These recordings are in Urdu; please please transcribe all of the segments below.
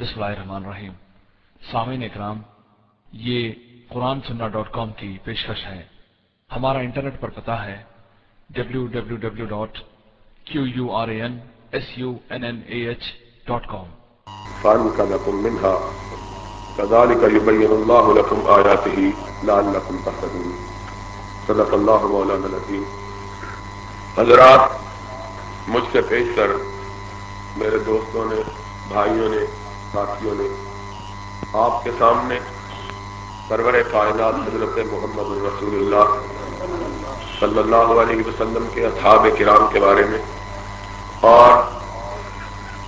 بسم اللہ الرحمن الرحیم۔ سامعین اکرام، یہ قرآن سننا ڈاٹ کام کی پیشکش ہے۔ ہمارا انٹرنیٹ پر پتا ہے W W W dot Q U R A N S U N N A H dot com صدق اللہ مولانا حضرات، مجھ سے پیش کر، میرے دوستوں نے، بھائیوں نے ساتھیوں نے آپ کے سامنے سرور کائنات حضرت محمد رسول اللہ صلی اللہ علیہ وسلم کے اصحاب کرام کے بارے میں اور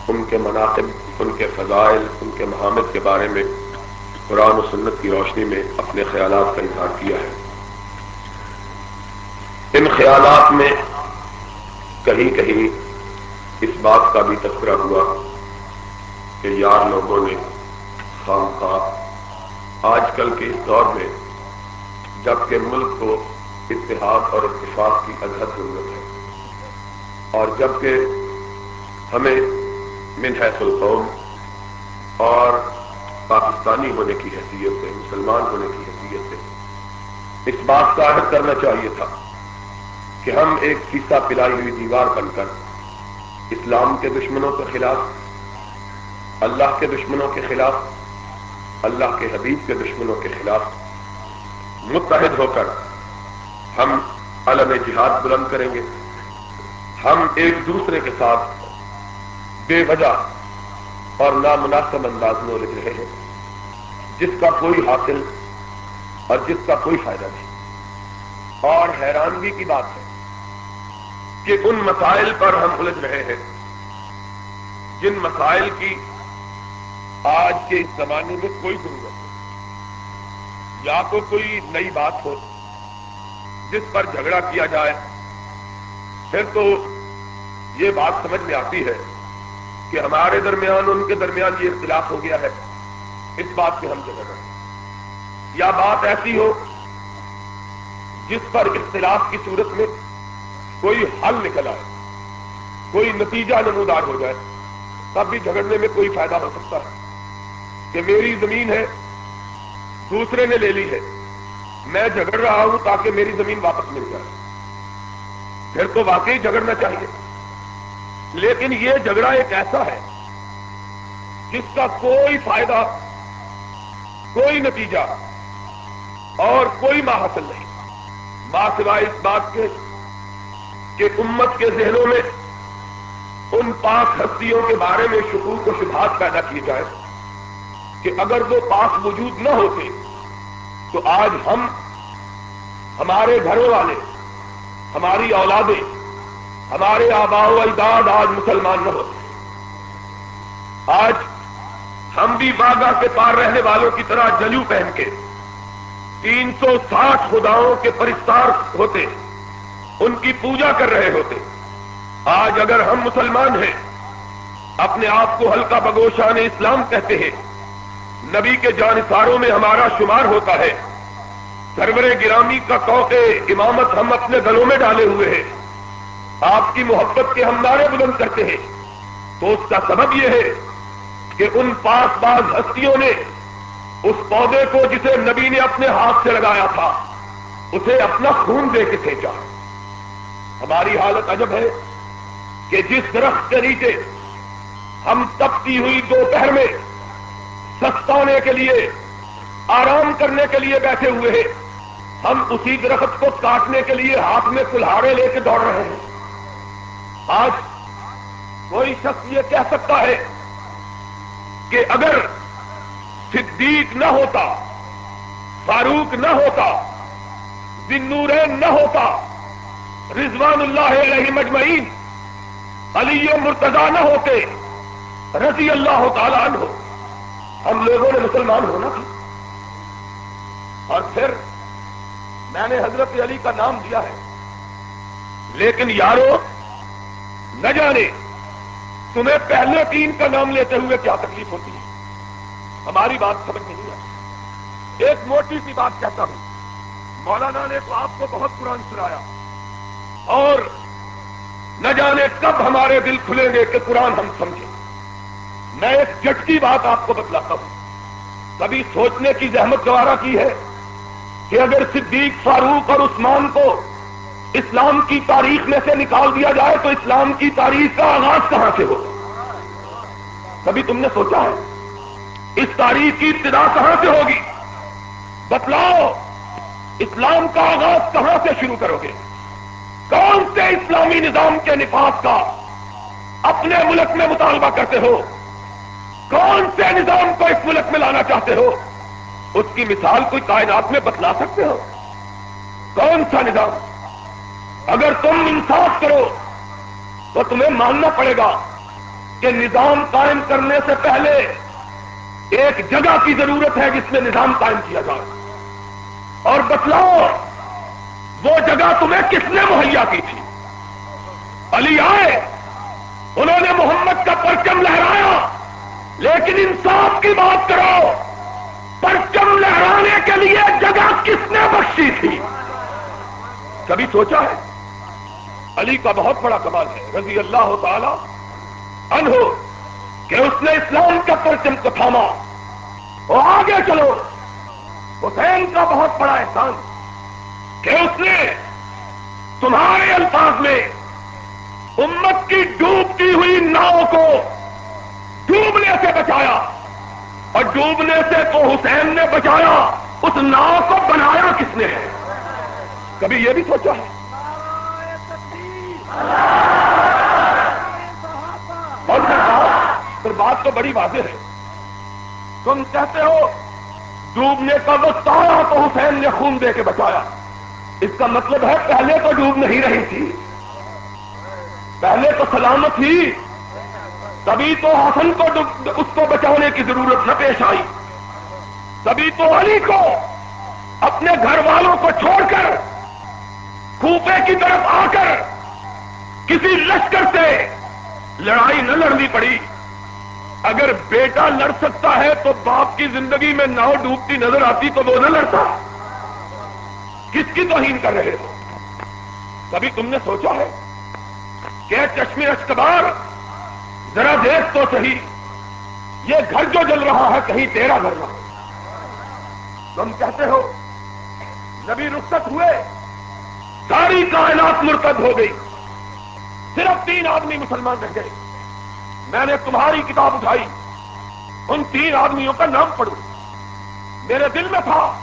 ان کے مناقب، ان کے فضائل، ان کے محامد کے بارے میں قرآن و سنت کی روشنی میں اپنے خیالات کا اظہار کیا ہے۔ ان خیالات میں کہیں کہیں اس بات کا بھی تذکرہ ہوا کہ یار لوگوں نے خام خواہ آج کل کے اس دور میں جبکہ ملک کو اتحاد اور اتفاق کی ازہد ضرورت ہے۔ اور جبکہ ہمیں من حیث القوم اور پاکستانی ہونے کی حیثیت سے، مسلمان ہونے کی حیثیت سے اس بات کا عہد کرنا چاہیے تھا کہ ہم ایک سیسا پلائی ہوئی دیوار بن کر اسلام کے دشمنوں کے خلاف اللہ کے دشمنوں کے خلاف، اللہ کے حبیب کے دشمنوں کے خلاف متحد ہو کر ہم علم جہاد بلند کریں گے۔ ہم ایک دوسرے کے ساتھ بے وجہ اور نامناسب انداز میں الجھ رہے ہیں۔ جس کا کوئی حاصل اور جس کا کوئی فائدہ نہیں۔ اور حیرانگی کی بات ہے کہ ان مسائل پر ہم الجھ رہے ہیں۔ جن مسائل کی آج کے اس زمانے میں کوئی ضرورت نہیں۔ یا تو کوئی نئی بات ہو جس پر جھگڑا کیا جائے، پھر تو یہ بات سمجھ میں آتی ہے کہ ہمارے درمیان ان کے درمیان یہ اختلاف ہو گیا ہے۔ اس بات پہ ہم جگہ یا بات ایسی ہو جس پر اختلاف کی صورت میں کوئی حل نکل آئے، کوئی نتیجہ نمودار ہو جائے، تب بھی جھگڑنے میں کوئی فائدہ ہو سکتا ہے۔ کہ میری زمین ہے، دوسرے نے لے لی ہے۔ میں جھگڑ رہا ہوں تاکہ میری زمین واپس مل جائے۔ پھر تو واقعی جھگڑنا چاہیے۔ لیکن یہ جھگڑا ایک ایسا ہے جس کا کوئی فائدہ، کوئی نتیجہ اور کوئی ماحصل نہیں۔ ماں سوائے اس بات کے کہ امت کے ذہنوں میں ان پاک ہستیوں کے بارے میں شکوک و شبہات پیدا کیے جائے کہ اگر وہ پاک وجود نہ ہوتے تو آج ہم ہمارے گھروں والے، ہماری اولادیں، ہمارے آبا و اجداد آج مسلمان نہ ہوتے۔ آج ہم بھی باغا کے پار رہنے والوں کی طرح جلو پہن کے تین سو ساٹھ خداؤں کے پرستار ہوتے، ان کی پوجا کر رہے ہوتے۔ آج اگر ہم مسلمان ہیں، اپنے آپ کو ہلکا بگوشان اسلام کہتے ہیں نبی کے جانساروں میں ہمارا شمار ہوتا ہے۔ سرور گرامی کا کوق امامت ہم اپنے گلوں میں ڈالے ہوئے ہیں۔ آپ کی محبت کے ہم نعرے بلند کرتے ہیں۔ تو اس کا سبب یہ ہے کہ ان پاس باز ہستیوں نے اس پودے کو جسے نبی نے اپنے ہاتھ سے لگایا تھا، اسے اپنا خون دے کے کھینچا ہماری حالت عجب ہے کہ جس درخت کے نیچے ہم تپتی ہوئی دوپہر میں سستانے کے لیے، آرام کرنے کے لیے بیٹھے ہوئے ہیں۔ ہم اسی درخت کو کاٹنے کے لیے ہاتھ میں کلہاڑے لے کے دوڑ رہے ہیں۔ آج کوئی شخص یہ کہہ سکتا ہے کہ اگر صدیق نہ ہوتا، فاروق نہ ہوتا، ذنورین نہ ہوتا، رضوان اللہ علیہ مجمعین، علی مرتضی نہ ہوتے، رضی اللہ تعالیٰ عنہ ہم لوگوں نے مسلمان ہونا تھا اور پھر میں نے حضرت علی کا نام دیا ہے۔ لیکن یارو، نہ جانے تمہیں پہلے تین کا نام لیتے ہوئے کیا تکلیف ہوتی ہے۔ ہماری بات سمجھ نہیں ہے ایک موٹی سی بات کہتا ہوں۔ مولانا نے تو آپ کو بہت قرآن سنایا۔ اور نہ جانے کب ہمارے دل کھلیں گے کہ قرآن ہم سمجھیں۔ میں ایک جٹکی بات آپ کو بتلاتا ہوں۔ کبھی سوچنے کی زحمت گوارا کی ہے کہ اگر صدیق فاروق اور عثمان کو اسلام کی تاریخ میں سے نکال دیا جائے تو اسلام کی تاریخ کا آغاز کہاں سے ہو کبھی تم نے سوچا ہے؟ اس تاریخ کی ابتدا کہاں سے ہوگی؟ بتلاؤ، اسلام کا آغاز کہاں سے شروع کرو گے؟ کون سے اسلامی نظام کے نفاذ کا اپنے ملک میں مطالبہ کرتے ہو؟ کون سے نظام کو اس ملک میں لانا چاہتے ہو؟ اس کی مثال کوئی کائنات میں بتلا سکتے ہو؟ کون سا نظام؟ اگر تم انصاف کرو، تو تمہیں ماننا پڑے گا کہ نظام قائم کرنے سے پہلے ایک جگہ کی ضرورت ہے جس میں نظام قائم کیا جائے۔ اور بتلاؤ، وہ جگہ تمہیں کس نے مہیا کی تھی؟ علی آئے، انہوں نے محمد کا پرچم لہرایا۔ لیکن انصاف کی بات کرو، پرچم لہرانے کے لیے جگہ کس نے بخشی تھی؟ کبھی سوچا ہے؟ علی کا بہت بڑا کمال ہے، رضی اللہ تعالی انہو کہ اس نے اسلام کا پرچم کو تھاما۔ وہ آگے چلو۔ حسین کا بہت بڑا احسان، کہ اس نے تمہارے الفاظ میں امت کی ڈوبتی ہوئی ناؤ کو ڈوبنے سے بچایا۔ اور ڈوبنے سے تو حسین نے بچایا۔ اس ناؤ کو بنایا کس نے ہے؟ کبھی یہ بھی سوچا ہے؟ اور پھر بات تو بڑی واضح ہے۔ تم کہتے ہو، ڈوبنے کا وقت آیا تو حسین نے خون دے کے بچایا۔ اس کا مطلب ہے پہلے تو ڈوب نہیں رہی تھی۔ پہلے تو سلامت تھی تبھی تو حسن کو اس کو بچانے کی ضرورت نہ پیش آئی۔ تبھی تو علی کو اپنے گھر والوں کو چھوڑ کر کوپے کی طرف آ کر کسی لشکر سے لڑائی نہ لڑنی پڑی۔ اگر بیٹا لڑ سکتا ہے تو باپ کی زندگی میں ناؤ ڈوبتی نظر آتی تو وہ نہ لڑتا۔ کس کی توہین کر رہے ہو؟ کبھی تم نے سوچا ہے کہ چشمی اشتبار ذرا دیکھ تو صحیح۔ یہ گھر جو جل رہا ہے، کہیں تیرا گھر رہا تم کہتے ہو، نبی رخصت ہوئے، ساری کائنات مرتب ہو گئی۔ صرف تین آدمی مسلمان رہ گئے۔ میں نے تمہاری کتاب اٹھائی۔ ان تین آدمیوں کا نام پڑھوں میرے دل میں تھا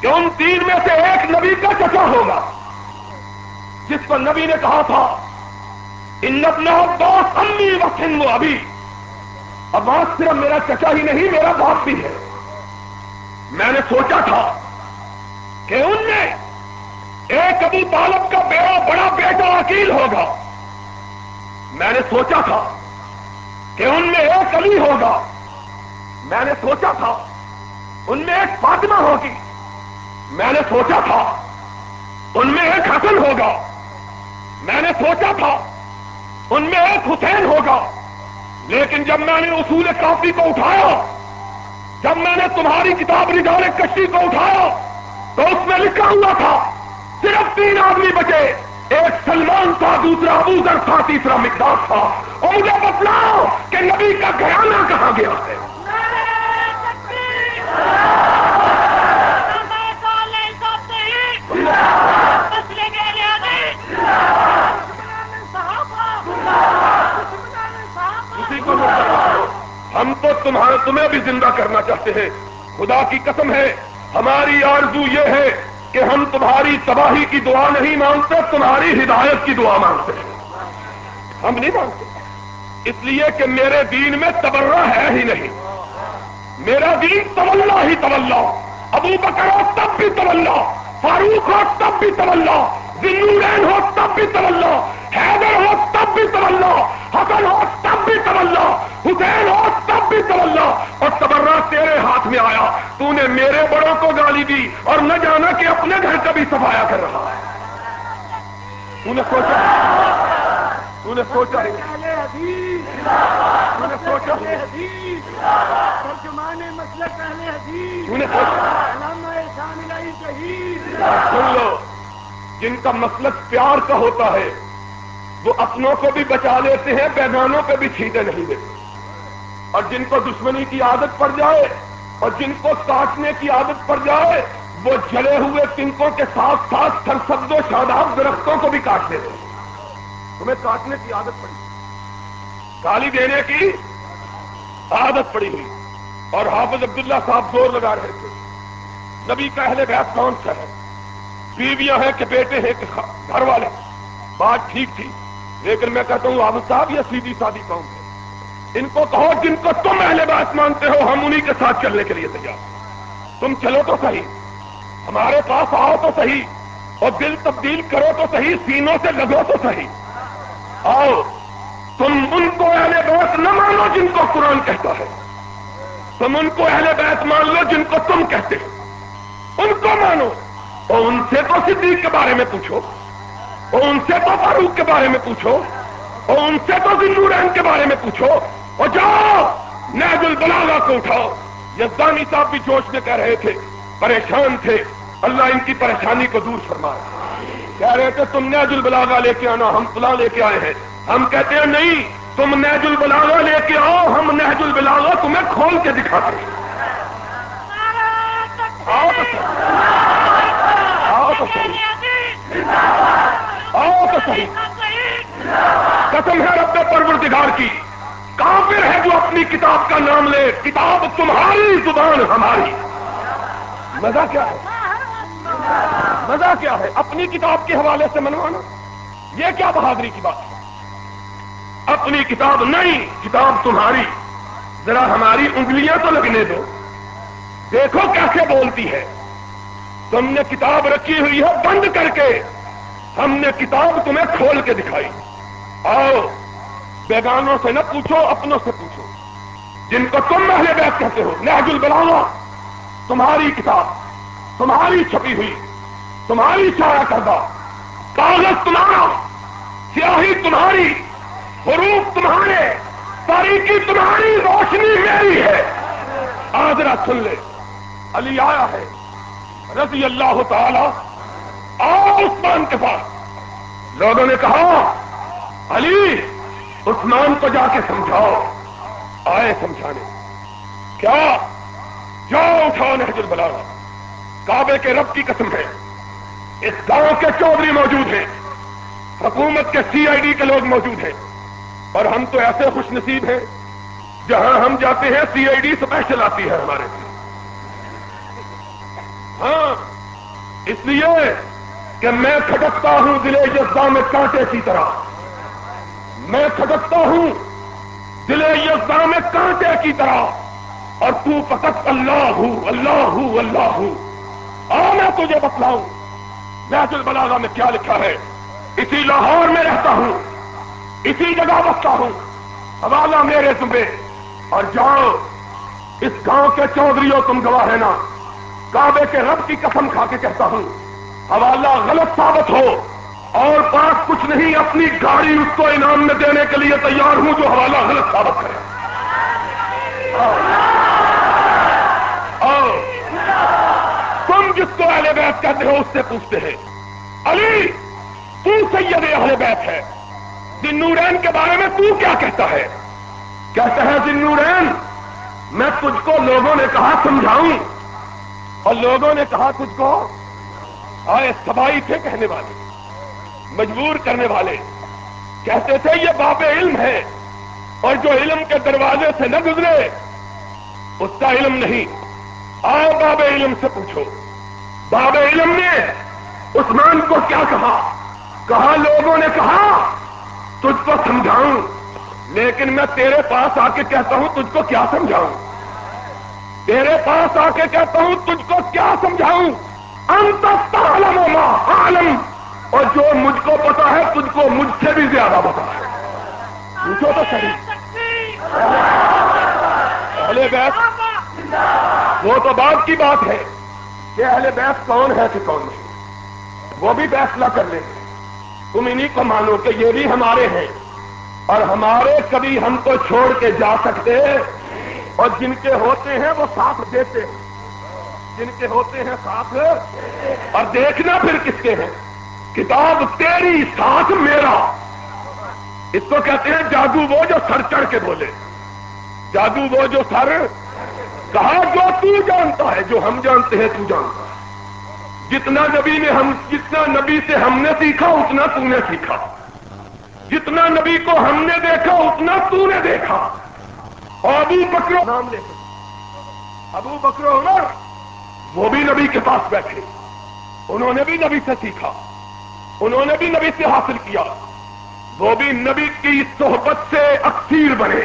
کہ ان تین میں سے ایک نبی کا چچا ہوگا، جس پر نبی نے کہا تھا ان اپنا دوست امی ابھی۔ اب بات صرف میرا چچا ہی نہیں، میرا باپ بھی ہے۔ میں نے سوچا تھا کہ ان میں ایک ابو طالب کا بیڑا بڑا بیٹا وکیل ہوگا۔ میں نے سوچا تھا کہ ان میں ایک علی ہوگا۔ میں نے سوچا تھا ان میں ایک فاطمہ ہوگی۔ میں نے سوچا تھا ان میں ایک حسن ہوگا۔ میں نے سوچا تھا ان میں ایک حسین ہوگا۔ لیکن جب میں نے اصول کافی کو اٹھایا، جب میں نے تمہاری کتاب رجال کشتی کو اٹھایا، تو اس میں لکھا ہوا تھا، صرف تین آدمی بچے، ایک سلمان تھا، دوسرا ابوذر تھا، تیسرا مقدار تھا۔ اور مجھے بتلاؤ کہ نبی کا گھرانہ کہاں گیا ہے؟ چاہتے ہیں۔ خدا کی قسم ہے، ہماری آرزو یہ ہے کہ ہم تمہاری تباہی کی دعا نہیں مانگتے، تمہاری ہدایت کی دعا مانگتے ہیں۔ ہم نہیں مانگتے۔ اس لیے کہ میرے دین میں تبرہ ہے ہی نہیں۔ میرا دین طلّہ ہی طلّہ ابو بکر ہو تب بھی طلّہ فاروق ہو تب بھی طلّہ ذنورین ہو تب بھی طلّہ حیدر ہو تب بھی طلّہ حسن ہو تب بھی طلّہ حسین ہو تب بھی طلّہ اور تبرہ تیرے ہاتھ میں آیا۔ تو نے میرے بڑوں کو گالی دی۔ اور نہ جانا کہ اپنے گھر کا بھی صفایا کر رہا ہے۔ تو نے سوچا۔ تو نے سوچا۔ تو نے سوچا سن لو۔ جن کا مسلک پیار کا ہوتا ہے وہ اپنوں کو بھی بچا لیتے ہیں بیگانوں پہ بھی چھیٹے نہیں دیتے اور جن کو دشمنی کی عادت پڑ جائے اور جن کو کاٹنے کی عادت پڑ جائے، وہ جلے ہوئے تنکوں کے ساتھ ساتھ سرسبز و شاداب درختوں کو بھی کاٹ دیتے تمہیں کاٹنے کی عادت پڑی۔ گالی دینے کی عادت پڑی ہوئی۔ اور حافظ عبداللہ صاحب زور لگا رہے تھے۔ نبی کا اہل بیت کون سا ہے؟ بیویاں ہیں کہ بیٹے ہیں کہ گھر والے؟ بات ٹھیک تھی۔ لیکن میں کہتا ہوں حافظ صاحب، یہ سیدھی سادی قوم ہے۔ ان کو کہو جن کو تم اہل بات مانتے ہو، ہم انہیں کے ساتھ چلنے کے لیے تیار تم چلو تو صحیح، ہمارے پاس آؤ تو صحیح، اور دل تبدیل کرو تو صحیح، سینوں سے لگو تو صحیح۔ آؤ، تم ان کو اہل بیت نہ مانو جن کو قرآن کہتا ہے۔ تم ان کو اہل بیت مان لو جن کو تم کہتے ہو۔ ان کو مانو، اور ان سے تو صدیق کے بارے میں پوچھو۔ اور ان سے تو فاروق کے بارے میں پوچھو، اور ان سے تو ذنورین کے بارے میں پوچھو، اور جاؤ نیز البلاغا کو اٹھاؤ۔ یزدانی صاحب بھی جوش میں کہہ رہے تھے، پریشان تھے۔ اللہ ان کی پریشانی کو دور فرمائے۔ کہہ رہے تھے، تم نیز البلاغا لے کے آنا، ہم فلاں لے کے آئے ہیں۔ ہم کہتے ہیں، نہیں، تم نیج البلاغا لے کے آؤ، ہم نیج البلاغا تمہیں کھول کے دکھاتے ہیں آؤ تو آؤ تو آؤ تو صحیح۔ قسم ہے رب پروردگار کی۔ کافر ہے جو اپنی کتاب کا نام لے۔ کتاب تمہاری زبان ہماری۔ مزہ کیا ہے؟ مزہ کیا ہے؟ اپنی کتاب کے حوالے سے منوانا؟ یہ کیا بہادری کی بات ہے؟ اپنی کتاب نہیں، کتاب تمہاری۔ ذرا ہماری انگلیاں تو لگنے دو۔ دیکھو کیسے بولتی ہے۔ تم نے کتاب رکھی ہوئی ہے بند کر کے۔ ہم نے کتاب تمہیں کھول کے دکھائی۔ آؤ، بیگانوں سے نہ پوچھو، اپنوں سے پوچھو۔ جن کو تم محلے بیت کہتے ہو، نہج البلاغا تمہاری کتاب، تمہاری چھپی ہوئی، تمہاری چارہ کردہ، کاغذ تمہارا، سیاہی تمہاری حروف تمہارے تاریخی تمہاری، روشنی میری ہے۔ آدرا سن لے، علی آیا ہے، رضی اللہ تعالی آؤ عثمان کے پاس۔ لوگوں نے کہا، علی عثمان کو جا کے سمجھاؤ۔ آئے سمجھانے۔ کیا؟ جاؤ اٹھاؤ نہج البلاغا کعبے کے رب کی قسم ہے۔ اس گاؤں کے چودھری موجود ہیں۔ حکومت کے سی آئی ڈی کے لوگ موجود ہیں۔ اور ہم تو ایسے خوش نصیب ہیں، جہاں ہم جاتے ہیں، سی آئی ڈی اسپیشل آتی ہے ہمارے ہاں اس لیے کہ میں کھٹکتا ہوں دلے یزدا میں کانٹے کی طرح۔ میں کھٹکتا ہوں دلے یزدا میں کانٹے کی طرح۔ اور تو فقط اللہ ہوں اللہ ہوں اللہ ہوں۔ آ، میں تجھے بتلاؤں۔ محض البلاغا میں کیا لکھا ہے؟ اسی لاہور میں رہتا ہوں۔ اسی جگہ بستا ہوں۔ حوالہ میرے تمہیں اور جاؤ، اس گاؤں کے چودھریوں تم گواہ ہے نا کعبے کے رب کی قسم کھا کے کہتا ہوں۔ حوالہ غلط ثابت ہو اور پاس کچھ نہیں، اپنی گاڑی اس کو انعام میں دینے کے لیے تیار ہوں جو حوالہ غلط ثابت کرے۔ اور تم جس کو اہل بیت کہتے ہو اس سے پوچھتے ہیں، علی، تو سید اہل بیت ہے۔ دنورین کے بارے میں تو کیا کہتا ہے؟ کہتا ہے دنورین میں تجھ کو لوگوں نے کہا سمجھاؤں۔ اور لوگوں نے کہا تجھ کو آئے سبائی تھے کہنے والے، مجبور کرنے والے۔ کہتے تھے، یہ باب علم ہے، اور جو علم کے دروازے سے نہ گزرے، اس کا علم نہیں۔ آؤ باب علم سے پوچھو۔ باب علم نے عثمان کو کیا کہا؟ کہا، لوگوں نے کہا، تجھ کو سمجھاؤں، لیکن میں تیرے پاس آ کے کہتا ہوں، تجھ کو کیا سمجھاؤں؟ تیرے پاس آ کے کہتا ہوں، تجھ کو کیا سمجھاؤں؟ انت عالم عالم اور جو مجھ کو پتا ہے، تجھ کو مجھ سے بھی زیادہ پتا ہے۔ پوچھو تو صحیح۔ اہل بیت۔ وہ تو بات کی بات ہے کہ اہل بیت کون ہے کہ کون نہیں۔ وہ بھی فیصلہ کر لیں۔ گے تم انہیں کو مانو کہ یہ بھی ہمارے ہیں۔ اور ہمارے کبھی ہم کو چھوڑ کے جا سکتے۔ اور جن کے ہوتے ہیں، وہ ساتھ دیتے۔ ہیں جن کے ہوتے ہیں ساتھ اور دیکھنا پھر کس کے ہیں۔ کتاب تیری ساتھ میرا۔ اس کو کہتے ہیں جادو وہ جو سر چڑھ کے بولے۔ جادو وہ جو سر کہا جو تو جانتا ہے، جو ہم جانتے ہیں تو جانتا ہے۔ جتنا نبی نے ہم، جتنا نبی سے ہم نے سیکھا، اتنا تو نے سیکھا۔ جتنا نبی کو ہم نے دیکھا، اتنا تو نے دیکھا۔ اور ابو بکرو نام لے ابو بکرو عمر۔ وہ بھی نبی کے پاس بیٹھے۔ انہوں نے بھی نبی سے سیکھا۔ انہوں نے بھی نبی سے حاصل کیا۔ وہ بھی نبی کی صحبت سے اکثیر بنے۔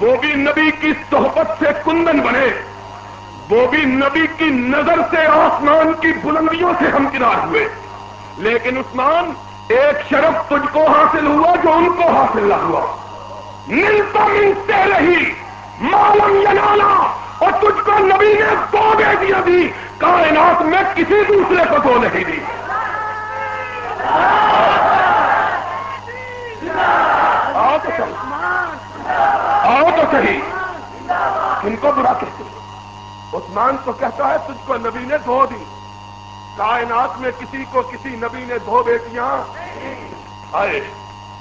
وہ بھی نبی کی صحبت سے کندن بنے۔ وہ بھی نبی کی نظر سے آسمان کی بلندیوں سے ہم کنار ہوئے۔ لیکن عثمان، ایک شرف تجھ کو حاصل ہوا جو ان کو حاصل نہ ہوا۔ ملتا ملتے رہی معلوم جنانا اور تجھ کو نبی نے دو بیٹیاں دی کائنات میں کسی دوسرے کو دو نہیں دی۔ آؤ تو صحیح۔ آؤ تو صحیح۔ ان کو برا کہتے عثمان تو کہتا ہے، تجھ کو نبی نے دو دی۔ کائنات میں کسی کو کسی نبی نے دو بیٹیاں۔ آئے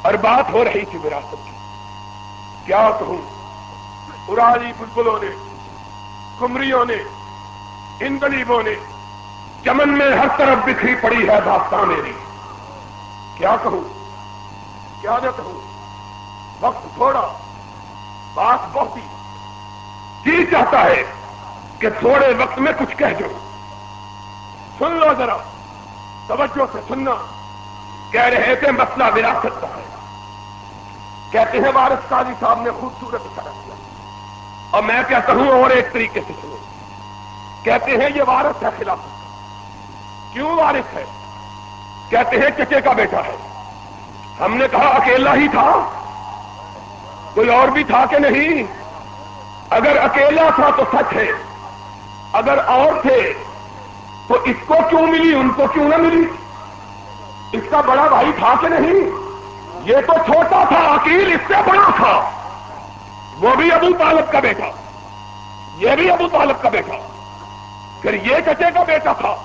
اور بات ہو رہی تھی وراثت کی۔ کیا کہوں؟ پرانی بلبلوں نے کمریوں نے ان غریبوں نے چمن میں ہر طرف بکھری پڑی ہے داستان میری۔ کیا کہوں؟ کیا نہ کہوں؟ وقت تھوڑا، بات بہت ہی جی چاہتا ہے کہ تھوڑے وقت میں کچھ کہہ دو سن لو ذرا، توجہ سے سننا۔ کہہ رہے تھے مسئلہ وراثت کا ہے۔ کہتے ہیں وارث قاضی صاحب نے خوبصورت اشارہ کیا اور میں کہتا ہوں اور ایک طریقے سے سنو۔ کہتے ہیں یہ وارث ہے خلاف۔ کیوں وارث ہے؟ کہتے ہیں چچے کا بیٹا ہے۔ ہم نے کہا اکیلا ہی تھا۔ کوئی اور بھی تھا کہ نہیں؟ اگر اکیلا تھا تو سچ ہے۔ اگر اور تھے تو اس کو کیوں ملی؟ ان کو کیوں نہ ملی؟ اس کا بڑا بھائی تھا کہ نہیں؟ یہ تو چھوٹا تھا، عقیل، اس سے بڑا تھا۔ وہ بھی ابو طالب کا بیٹا۔ یہ بھی ابو طالب کا بیٹا۔ پھر یہ چچے کا بیٹا تھا۔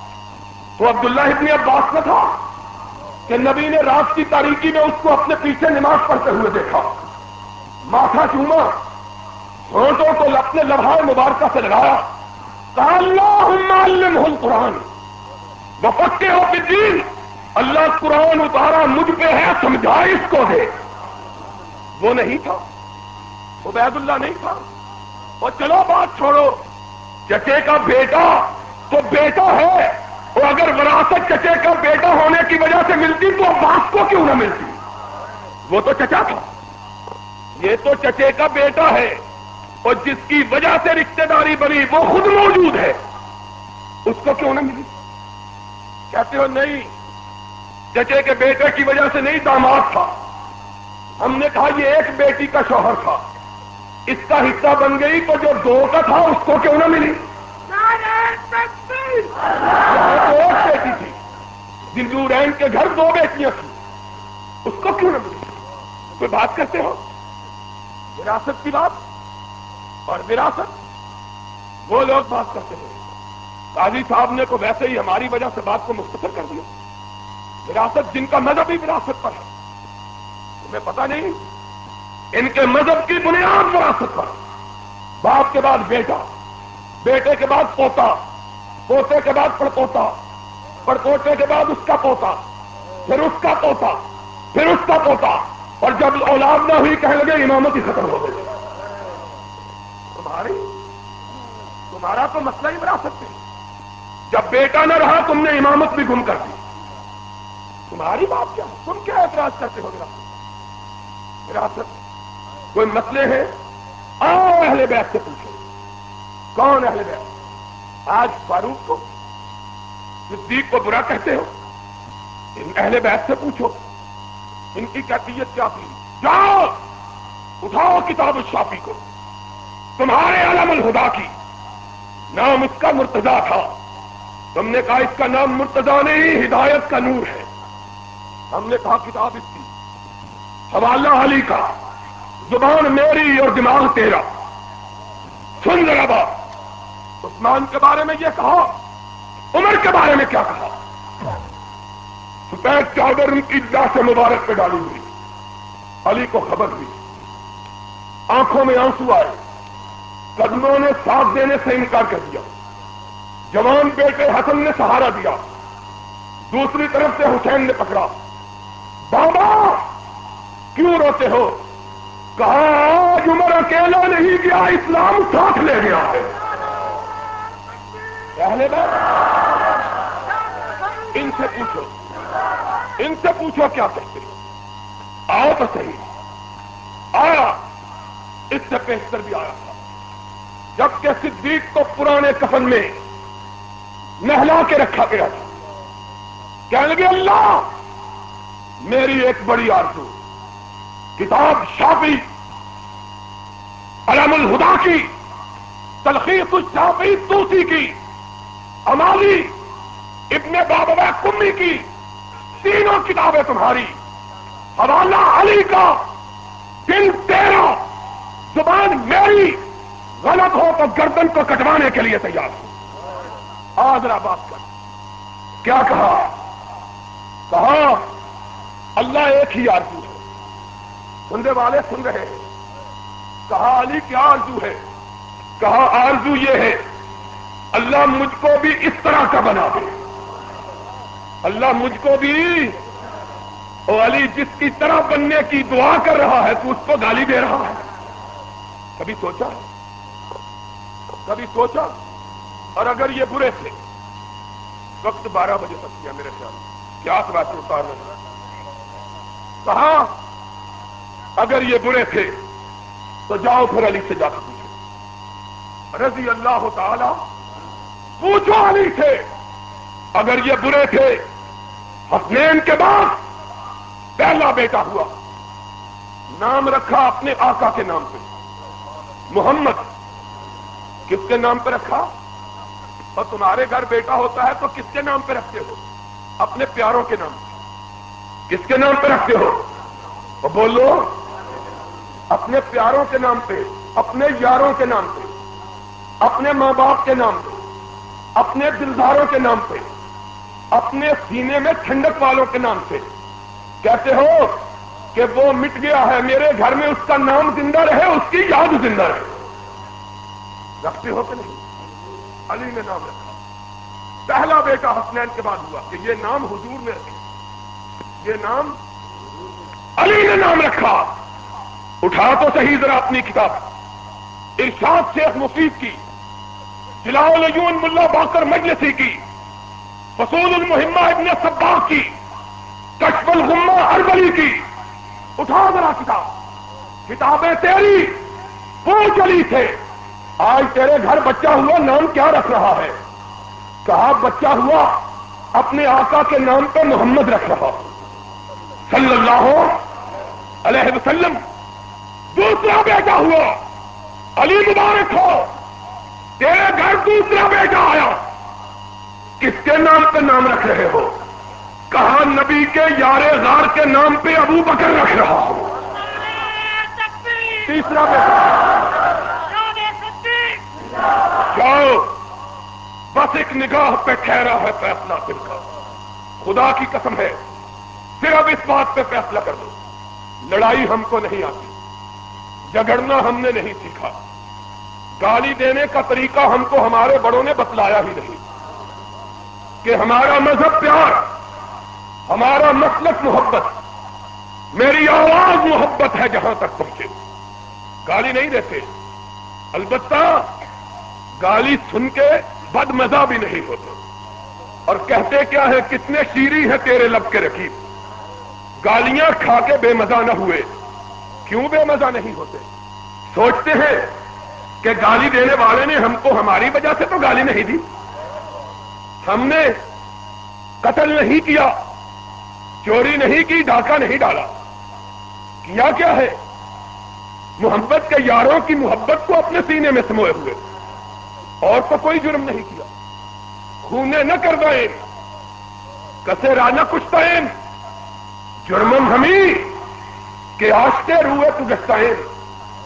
تو عبداللہ ابن عباس میں تھا کہ نبی نے رات کی تاریخی میں اس کو اپنے پیچھے نماز پڑھتے ہوئے دیکھا۔ ماتھا چوما۔ ہونٹوں کو اپنے لبھائے مبارکہ سے لگایا۔ اللہ قرآن وفقے ہو دین اللہ قرآن اتارا، مجھ پہ ہے، سمجھا اس کو دے۔ وہ نہیں تھا۔ عبید اللہ نہیں تھا۔ اور چلو بات چھوڑو۔ چچے کا بیٹا تو بیٹا ہے۔ اور اگر وراثت چچے کا بیٹا ہونے کی وجہ سے ملتی تو باپ کو کیوں نہ ملتی؟ وہ تو چچا تھا۔ یہ تو چچے کا بیٹا ہے۔ اور جس کی وجہ سے رشتے داری بنی، وہ خود موجود ہے۔ اس کو کیوں نہ ملی؟ کہتے ہو، نہیں، چچے کے بیٹے کی وجہ سے نہیں داماد تھا۔ ہم نے کہا، یہ ایک بیٹی کا شوہر تھا۔ اس کا حصہ بن گئی تو جو دو کا تھا اس کو کیوں نہ ملی؟ ایک بیٹی تھی؟ دلدورین کے گھر دو بیٹیاں تھیں۔ اس کو کیوں نہ ملی؟ کوئی بات کرتے ہو؟ وراثت کی بات اور وراثت؟ وہ لوگ بات کرتے ہیں۔ قاضی صاحب نے تو ویسے ہی ہماری وجہ سے بات کو مختصر کر دیا۔ وراثت جن کا مذہب ہی وراثت پر ہے، تمہیں پتا نہیں ان کے مذہب کی بنیاد وراثت پر۔ باپ کے بعد بیٹا، بیٹے کے بعد پوتا، پوتے کے بعد پڑپوتا، پڑپوتے کے بعد اس کا پوتا، پھر اس کا پوتا، پھر اس کا پوتا۔ اور جب اولاد نہ ہوئی کہنے لگے امامت ہی ختم ہو گئی۔ تمہاری؟ تمہارا تو مسئلہ ہی وراثت ہے جب بیٹا نہ رہا، تم نے امامت بھی گم کر دی۔ تمہاری بات کیا؟ تم کیا اعتراض کرتے ہو؟ وراثت۔ وراثت۔ کوئی مسئلے ہیں؟ آؤ اہل بیت سے پوچھو۔ کون اہل بیت؟ آج فاروق کو، صدیق کو برا کہتے ہو؟ ان اہل بیت سے پوچھو۔ ان کی کیفیت کیا تھی؟ جاؤ، اٹھاؤ کتاب الشافی کو۔ تمہارے علم الہدا کی۔ نام اس کا مرتضا تھا۔ تم نے کہا اس کا نام مرتضا نہیں، ہدایت کا نور ہے۔ ہم نے کہا کتاب اس کی۔ حوالہ علی کا۔ زبان میری اور دماغ تیرا۔ سن ذرا بات۔ عثمان کے بارے میں یہ کہا، عمر کے بارے میں کیا کہا؟ سفید چادر ان کی سے مبارک پہ ڈالی ہوئی۔ علی کو خبر ہوئی۔ آنکھوں میں آنسو آئے۔ قدموں نے ساتھ دینے سے انکار کر دیا۔ جوان بیٹے حسن نے سہارا دیا۔ دوسری طرف سے حسین نے پکڑا۔ بابا، کیوں روتے ہو؟ کہا، آج عمر اکیلا نہیں گیا، اسلام ساتھ لے گیا ہے۔ پہلے بات ان سے پوچھو۔ ان سے پوچھو کیا کہتے آؤ تو صحیح۔ آیا۔ اس سے بہتر بھی آیا تھا۔ جبکہ صدیق کو پرانے کفن میں نہلا کے رکھا گیا تھا۔ کہنے لگے، اللہ، میری ایک بڑی آرزو۔ کتاب شافی، علم الہدا کی، تلخیص الشافی توسی کی امالی ابن بابا کمی کی، تینوں کتابیں تمہاری، حوالہ علی کا دل تیرا زبان میری، غلط ہو تو گردن کو کٹوانے کے لیے تیار ہوں۔ آدرا بات کر۔ کیا کہا؟ کہا، اللہ ایک ہی آرزو ہے۔ سننے والے سن رہے ہیں۔ کہا علی کیا آرزو ہے؟ کہا آرزو یہ ہے، اللہ مجھ کو بھی اس طرح کا بنا دے۔ اللہ مجھ کو بھی۔ او علی، جس کی طرح بننے کی دعا کر رہا ہے، تو اس کو گالی دے رہا ہے۔ کبھی سوچا؟ کبھی سوچا؟ اور اگر یہ برے تھے، وقت بارہ بجے تک کیا میرے خیال کیا بات اتار رہا کہا اگر یہ برے تھے، تو جاؤ پھر علی سے جا کے پوچھو۔ رضی اللہ تعالی، پوچھو علی سے، اگر یہ برے تھے، حسنین کے بعد پہلا بیٹا ہوا۔ نام رکھا اپنے آقا کے نام پہ۔ محمد، کس کے نام پہ رکھا؟ اور تمہارے گھر بیٹا ہوتا ہے تو کس کے نام پہ رکھتے ہو؟ اپنے پیاروں کے نام پہ۔ کس کے نام پہ رکھتے ہو؟ اور بولو اپنے پیاروں کے نام پہ، اپنے یاروں کے نام پہ، اپنے ماں باپ کے نام پہ، اپنے دلداروں کے نام پہ، اپنے سینے میں ٹھنڈک والوں کے نام پہ۔ کہتے ہو کہ وہ مٹ گیا ہے میرے گھر میں، اس کا نام زندہ رہے، اس کی یاد زندہ رہے۔ رکھتے ہو کہ نہیں؟ علی نے نام رکھا۔ پہلا بیٹا حسنین کے بعد ہوا کہ یہ نام حضور نے رکھے۔ یہ نام علی نے نام رکھا۔ اٹھا تو صحیح ذرا اپنی کتاب۔ ارشاد شیخ مفید کی العیون ملا باکر مجلسی کی، فصول المحمہ ابن صباح کی، کشف الغمہ اربلی کی۔ اٹھا ذرا کتاب۔ کتابیں تیری پوچھ علی تھے۔ آج تیرے گھر بچہ ہوا، نام کیا رکھ رہا ہے؟ کہا، بچہ ہوا، اپنے آقا کے نام پہ محمد رکھ رہا صلی اللہ علیہ وسلم دوسرا بیٹا ہوا۔ علی مبارک ہو۔ تیرے گھر دوسرا بیٹا آیا۔ کس کے نام پہ نام رکھ رہے ہو؟ کہا نبی کے یار غار کے نام پہ ابو بکر رکھ رہا ہو؟ تیسرا بیٹا۔ جاؤ۔ بس ایک نگاہ پہ ٹھہرا ہے فیصلہ دل کا۔ خدا کی قسم ہے۔ پھر اب اس بات پہ فیصلہ کر دو۔ لڑائی ہم کو نہیں آتی۔ جگڑنا ہم نے نہیں سیکھا۔ گالی دینے کا طریقہ ہم کو ہمارے بڑوں نے بتلایا ہی نہیں۔ کہ ہمارا مذہب پیار، ہمارا مسلک محبت، میری آواز محبت ہے جہاں تک پہنچے۔ گالی نہیں دیتے۔ البتہ گالی سن کے بد مزہ بھی نہیں ہوتے اور کہتے کیا ہے کتنے شیری ہیں تیرے لب کے رکیب گالیاں کھا کے بے مزہ نہ ہوئے۔ کیوں بے مزہ نہیں ہوتے؟ سوچتے ہیں کہ گالی دینے والے نے ہم کو ہماری وجہ سے تو گالی نہیں دی۔ ہم نے قتل نہیں کیا، چوری نہیں کی ڈاکہ نہیں ڈالا۔ کیا کیا ہے؟ محبت کے یاروں کی محبت کو اپنے سینے میں سموئے ہوئے۔ اور تو کوئی جرم نہیں کیا۔ خونے نہ کر دائیں کسے رانا کچھ تائیں جرمم ہمیں۔ کہ آشتے روئے تو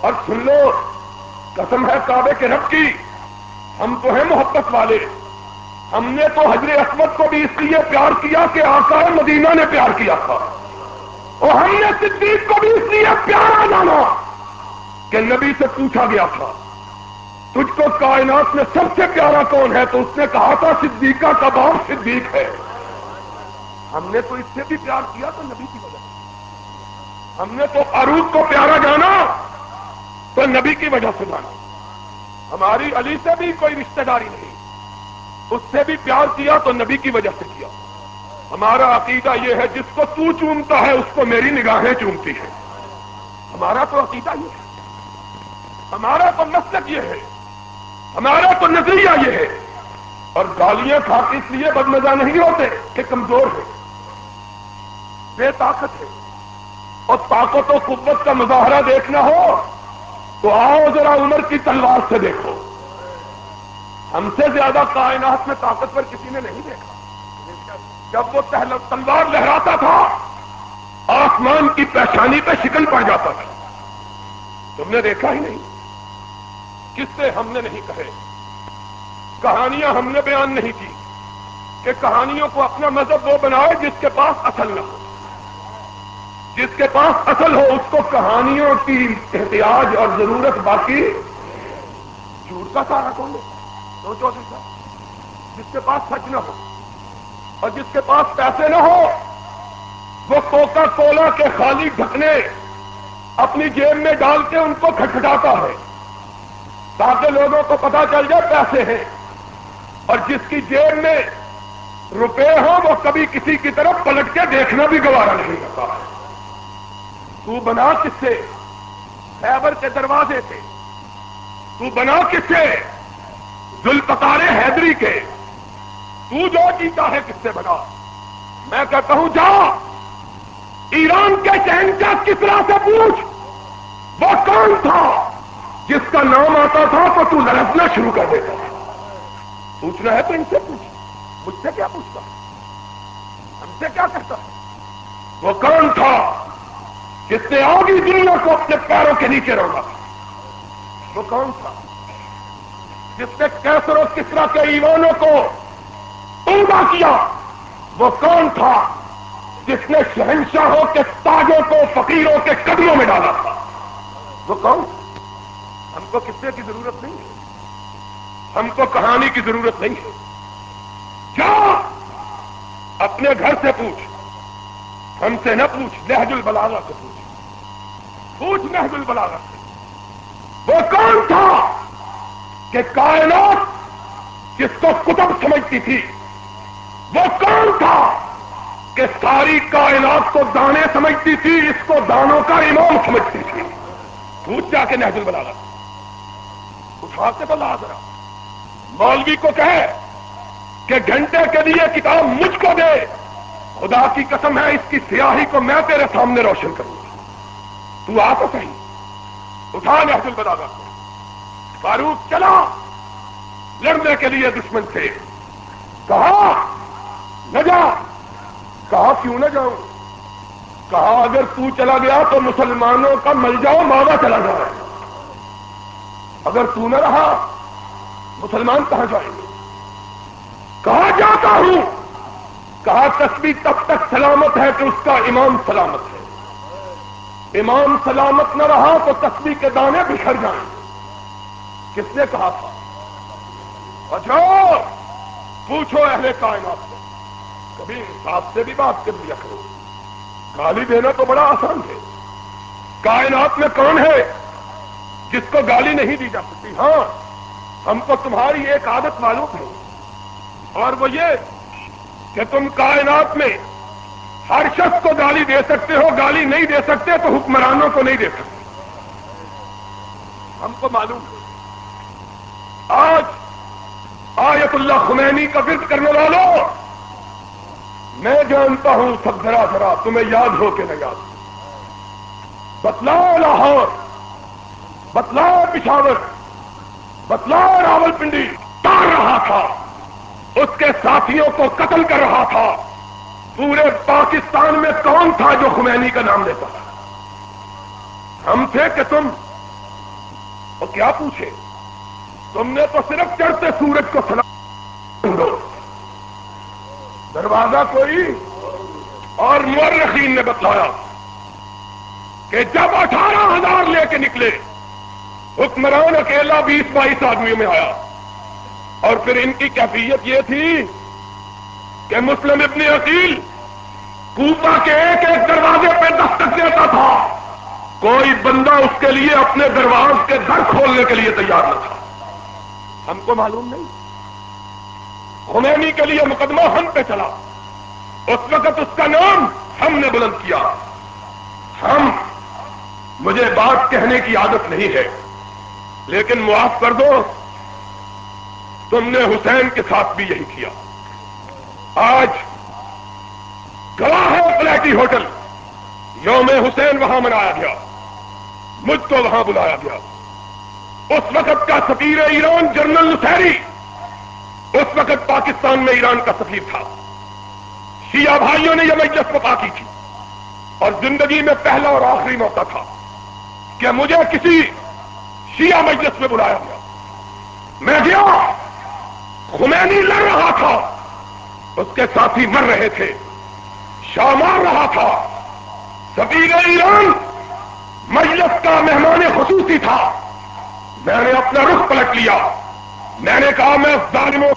اور سن لو، قسم ہے کعبے کے رب کی، ہم تو ہیں محبت والے۔ ہم نے تو حضر اسمت کو بھی اس لیے پیار کیا کہ آقا مدینہ نے پیار کیا تھا۔ اور ہم نے صدیق کو بھی اس لیے پیارا جانا کہ نبی سے پوچھا گیا تھا، تجھ کو کائنات میں سب سے پیارا کون ہے؟ تو اس نے کہا تھا، صدیقہ کا باپ صدیق ہے۔ ہم نے تو اس سے بھی پیار کیا تو نبی کی وجہ۔ ہم نے تو فاروق کو پیارا جانا تو نبی کی وجہ سے جانا ہماری علی سے بھی کوئی رشتہ داری نہیں۔ اس سے بھی پیار کیا تو نبی کی وجہ سے کیا۔ ہمارا عقیدہ یہ ہے، جس کو تو چومتا ہے، اس کو میری نگاہیں چومتی ہے ہمارا تو عقیدہ یہ ہے۔ ہمارا تو مسلک یہ ہے۔ ہمارا تو نظریہ یہ ہے۔ اور گالیاں کھا اس لیے بدمزہ نہیں ہوتے کہ کمزور ہے بے طاقت ہے اور طاقت و قوت کا مظاہرہ دیکھنا ہو تو آؤ ذرا عمر کی تلوار سے دیکھو۔ ہم سے زیادہ کائنات میں طاقتور کسی نے نہیں دیکھا۔ جب وہ تلوار لہراتا تھا، آسمان کی پہچانی پہ شکن پڑ جاتا تھا۔ تم نے دیکھا ہی نہیں۔ کس سے ہم نے نہیں کہے؟ کہانیاں ہم نے بیان نہیں کی کہ کہانیوں کو اپنا مذہب وہ بنائے جس کے پاس اصل نہ ہو۔ جس کے پاس اصل ہو اس کو کہانیوں کی احتیاط اور ضرورت باقی جھوٹ کا سارا کون ہے؟ سوچو جس کے پاس سچ نہ ہو اور جس کے پاس پیسے نہ ہو، وہ کوکا کولا کے خالی ڈھکنے اپنی جیب میں ڈال کے ان کو کھٹکھٹاتا ہے۔ تاکہ لوگوں کو پتا چل جائے پیسے ہیں اور جس کی جیب میں روپے ہوں، وہ کبھی کسی کی طرف پلٹ کے دیکھنا بھی گوارا نہیں کرتا تو بنا کس سے؟ خیبر کے دروازے سے۔ تو بنا کس سے؟ ذوالفقار حیدری کے۔ تو جو جیتا ہے کس سے بنا؟ میں کہتا ہوں، جا۔ ایران کے کا کس طرح سے پوچھ؟ وہ کون تھا؟ جس کا نام آتا تھا تو تو لڑکنا شروع کر دیتا تھا۔ پوچھنا ہے تو ان سے پوچھ۔ مجھ سے کیا پوچھتا؟ ہم سے کیا کہتا؟ وہ کون تھا؟ جس نے آگی دنیا کو اپنے پیروں کے نیچے روکا وہ کون تھا؟ جس نے کیسر و کسرا کے ایوانوں کو عمدہ کیا، وہ کون تھا؟ جس نے شہنشاہوں کے تاجوں کو فقیروں کے قدموں میں ڈالا تھا۔ وہ کون؟ ہم کو کسے کی ضرورت نہیں ہے۔ ہم کو کہانی کی ضرورت نہیں ہے۔ کیا اپنے گھر سے پوچھ۔ ہم سے نہ پوچھ لہج البلاغا سے پوچھ۔ پوچھ لہج البلاغا سے۔ وہ کون تھا کہ کائنات جس کو کتب سمجھتی تھی، وہ کون تھا کہ ساری کائنات کو دانے سمجھتی تھی، اس کو دانوں کا امام سمجھتی تھی؟ پوچھ جا کے نہج البلاغا اٹھا کے بلا ذرا۔ مولوی کو کہے کہ گھنٹے کے لیے کتاب مجھ کو دے۔ خدا کی قسم ہے، اس کی سیاہی کو میں تیرے سامنے روشن کروں گا۔ تو آ تو صحیح۔ اٹھا محفل البلاغا۔ کو فاروق، چلا۔ لڑنے کے لیے دشمن سے کہا، نہ جا۔ کہا، کیوں نہ جاؤں؟ کہا، اگر تو چلا گیا تو مسلمانوں کا مل جاؤ مادا چلا جائے اگر تو نہ رہا، مسلمان کہاں جائیں گے؟ کہاں جاتا ہوں۔ کہا تصویر تب تک سلامت ہے کہ اس کا امام سلامت ہے۔ امام سلامت نہ رہا تو تصویر کے دانے بکھر جائیں۔ کس نے کہا تھا؟ اچھا پوچھو اہل کائنات سے۔ کبھی انصاف سے بھی بات کر لیا کرو۔ گالی دینا تو بڑا آسان ہے۔ کائنات میں کون ہے جس کو گالی نہیں دی جا سکتی؟ ہاں ہم کو تمہاری ایک عادت معلوم ہے۔ اور وہ یہ کہ تم کائنات میں ہر شخص کو گالی دے سکتے ہو، گالی نہیں دے سکتے تو حکمرانوں کو نہیں دے سکتے۔ ہم کو معلوم ہے۔ آج آیت اللہ خمینی کا ورد کرنے والوں میں جانتا ہوں، سب ذرا ذرا تمہیں یاد ہو کے نہ یاد بتلاؤ لاہور بتلاؤ پشاور، بتلا راول پنڈی تار رہا تھا۔ اس کے ساتھیوں کو قتل کر رہا تھا۔ پورے پاکستان میں کون تھا جو خمینی کا نام لیتا تھا؟ ہم تھے کہ تم؟ وہ کیا پوچھے؟ تم نے تو صرف چڑھتے سورج کو سلام دروازہ کوئی اور مورخین نے بتلایا کہ جب اٹھارہ ہزار لے کے نکلے، حکمران اکیلا بیس بائیس آدمیوں میں آیا۔ اور پھر ان کی کیفیت یہ تھی کہ مسلم ابن عقیل کوپا کے ایک ایک دروازے پہ دستک دیتا تھا۔ کوئی بندہ اس کے لیے اپنے دروازے کے گھر کھولنے کے لیے تیار نہ تھا۔ ہم کو معلوم نہیں۔ خمینی کے لیے مقدمہ ہم پہ چلا۔ اس وقت اس کا نام ہم نے بلند کیا۔ ہم، مجھے بات کہنے کی عادت نہیں ہے، لیکن معاف کر دو۔ تم نے حسین کے ساتھ بھی یہی کیا۔ آج گواہ ہے پلیٹی ہوٹل یوم حسین وہاں منایا گیا۔ مجھ کو وہاں بلایا گیا۔ اس وقت کا سفیر ایران جنرل نسری اس وقت پاکستان میں ایران کا سفیر تھا۔ شیعہ بھائیوں نے یہ مجلس کو پاکی تھی۔ اور زندگی میں پہلا اور آخری موقع تھا کہ مجھے کسی شیعہ مجلس میں بلایا گیا۔ میں گیا۔ خمینی لڑ رہا تھا۔ اس کے ساتھی مر رہے تھے۔ شاہ مار رہا تھا۔ سبیر ایران مجلس کا مہمان خصوصی تھا۔ میں نے اپنا رخ پلٹ لیا۔ میں نے کہا، میں ظالموں